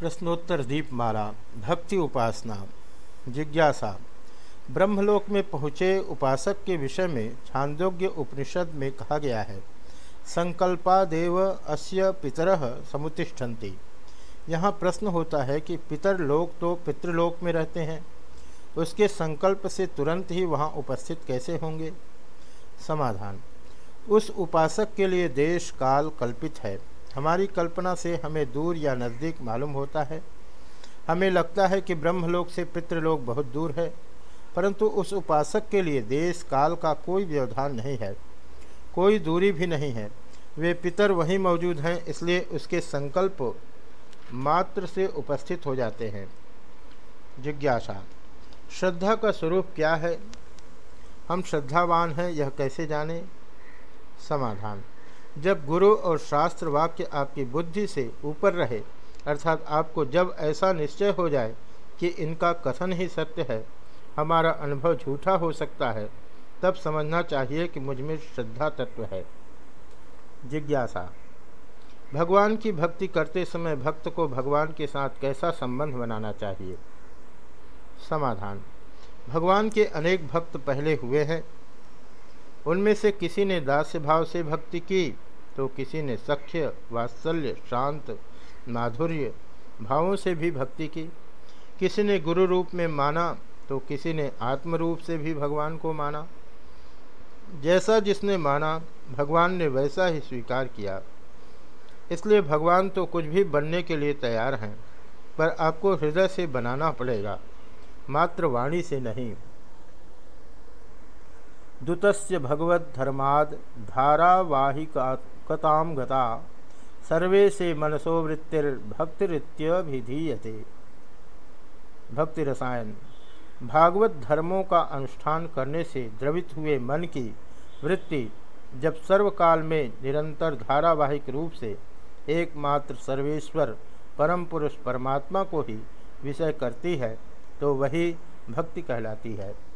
प्रश्नोत्तर दीप दीपमाला भक्ति उपासना, जिज्ञासा। ब्रह्मलोक में पहुँचे उपासक के विषय में छांदोग्य उपनिषद में कहा गया है, संकल्पादेव अस्य पितर समुतिष्ठन्ति। यहाँ प्रश्न होता है कि पितर पितरलोक तो पितृलोक में रहते हैं, उसके संकल्प से तुरंत ही वहाँ उपस्थित कैसे होंगे? समाधान। उस उपासक के लिए देश काल कल्पित है। हमारी कल्पना से हमें दूर या नज़दीक मालूम होता है। हमें लगता है कि ब्रह्मलोक से पितृलोक बहुत दूर है, परंतु उस उपासक के लिए देश काल का कोई व्यवधान नहीं है, कोई दूरी भी नहीं है। वे पितर वहीं मौजूद हैं, इसलिए उसके संकल्प मात्र से उपस्थित हो जाते हैं। जिज्ञासा, श्रद्धा का स्वरूप क्या है? हम श्रद्धावान हैं, यह कैसे जाने? समाधान। जब गुरु और शास्त्र वाक्य आपकी बुद्धि से ऊपर रहे, अर्थात आपको जब ऐसा निश्चय हो जाए कि इनका कथन ही सत्य है, हमारा अनुभव झूठा हो सकता है, तब समझना चाहिए कि मुझमें श्रद्धा तत्व है। जिज्ञासा। भगवान की भक्ति करते समय भक्त को भगवान के साथ कैसा संबंध बनाना चाहिए? समाधान। भगवान के अनेक भक्त पहले हुए हैं उनमें से किसी ने दास्य भाव से भक्ति की तो किसी ने सख्य, वात्सल्य, शांत, माधुर्य भावों से भी भक्ति की। किसी ने गुरु रूप में माना तो किसी ने आत्म रूप से भी भगवान को माना। जैसा जिसने माना, भगवान ने वैसा ही स्वीकार किया। इसलिए भगवान तो कुछ भी बनने के लिए तैयार हैं, पर आपको हृदय से बनाना पड़ेगा, मात्र वाणी से नहीं। दुतस्य भगवद्धर्माद धारावाहिकताम गता। सर्वे से मनसो वृत्तिर्भक्तिरित्यभिधीयते भक्ति रसायन भागवत धर्मों का अनुष्ठान करने से द्रवित हुए मन की वृत्ति जब सर्वकाल में निरंतर धारावाहिक रूप से एकमात्र सर्वेश्वर, परम पुरुष परमात्मा को ही विषय करती है तो वही भक्ति कहलाती है।